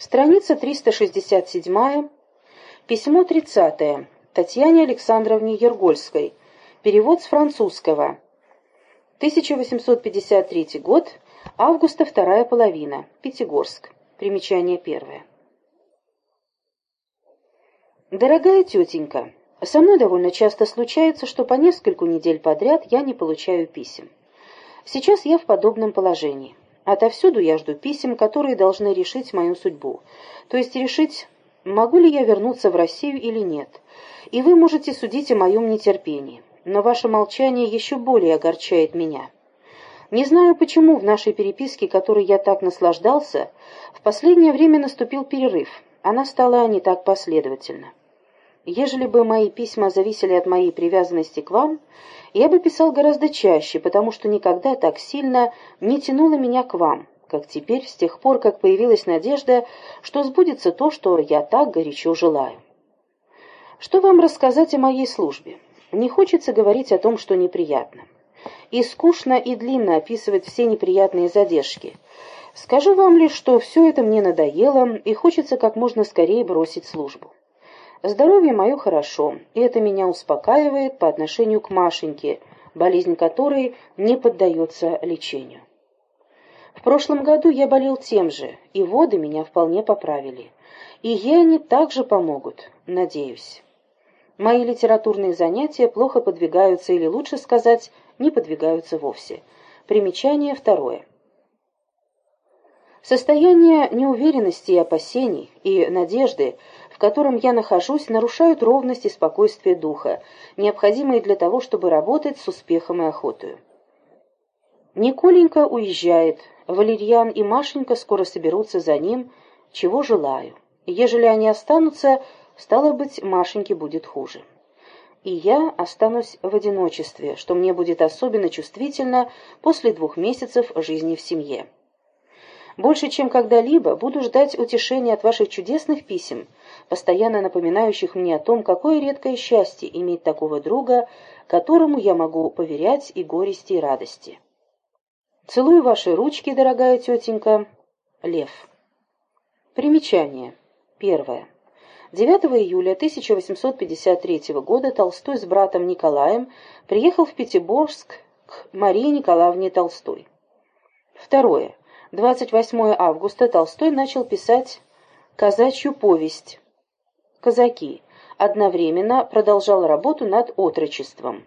Страница 367, письмо 30 Татьяне Александровне Ергольской. Перевод с французского. 1853 год, августа вторая половина, Пятигорск. Примечание первое. Дорогая тетенька, со мной довольно часто случается, что по нескольку недель подряд я не получаю писем. Сейчас я в подобном положении. Отовсюду я жду писем, которые должны решить мою судьбу. То есть решить, могу ли я вернуться в Россию или нет. И вы можете судить о моем нетерпении. Но ваше молчание еще более огорчает меня. Не знаю почему в нашей переписке, которой я так наслаждался, в последнее время наступил перерыв. Она стала не так последовательна. Ежели бы мои письма зависели от моей привязанности к вам, я бы писал гораздо чаще, потому что никогда так сильно не тянуло меня к вам, как теперь, с тех пор, как появилась надежда, что сбудется то, что я так горячо желаю. Что вам рассказать о моей службе? Не хочется говорить о том, что неприятно. И скучно, и длинно описывать все неприятные задержки. Скажу вам лишь, что все это мне надоело, и хочется как можно скорее бросить службу. Здоровье мое хорошо, и это меня успокаивает по отношению к Машеньке, болезнь которой не поддается лечению. В прошлом году я болел тем же, и воды меня вполне поправили. И ей они также помогут, надеюсь. Мои литературные занятия плохо подвигаются, или лучше сказать, не подвигаются вовсе. Примечание второе. Состояние неуверенности и опасений, и надежды – котором я нахожусь, нарушают ровность и спокойствие духа, необходимые для того, чтобы работать с успехом и охотой. Николенька уезжает, Валерьян и Машенька скоро соберутся за ним, чего желаю. ежели они останутся, стало быть, Машеньке будет хуже. И я останусь в одиночестве, что мне будет особенно чувствительно после двух месяцев жизни в семье. Больше, чем когда-либо, буду ждать утешения от ваших чудесных писем, постоянно напоминающих мне о том, какое редкое счастье иметь такого друга, которому я могу поверять и горести, и радости. Целую ваши ручки, дорогая тетенька. Лев. Примечание. Первое. 9 июля 1853 года Толстой с братом Николаем приехал в Пятигорск к Марии Николаевне Толстой. Второе. 28 августа Толстой начал писать «Казачью повесть» «Казаки», одновременно продолжал работу над отрочеством.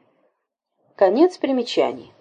Конец примечаний.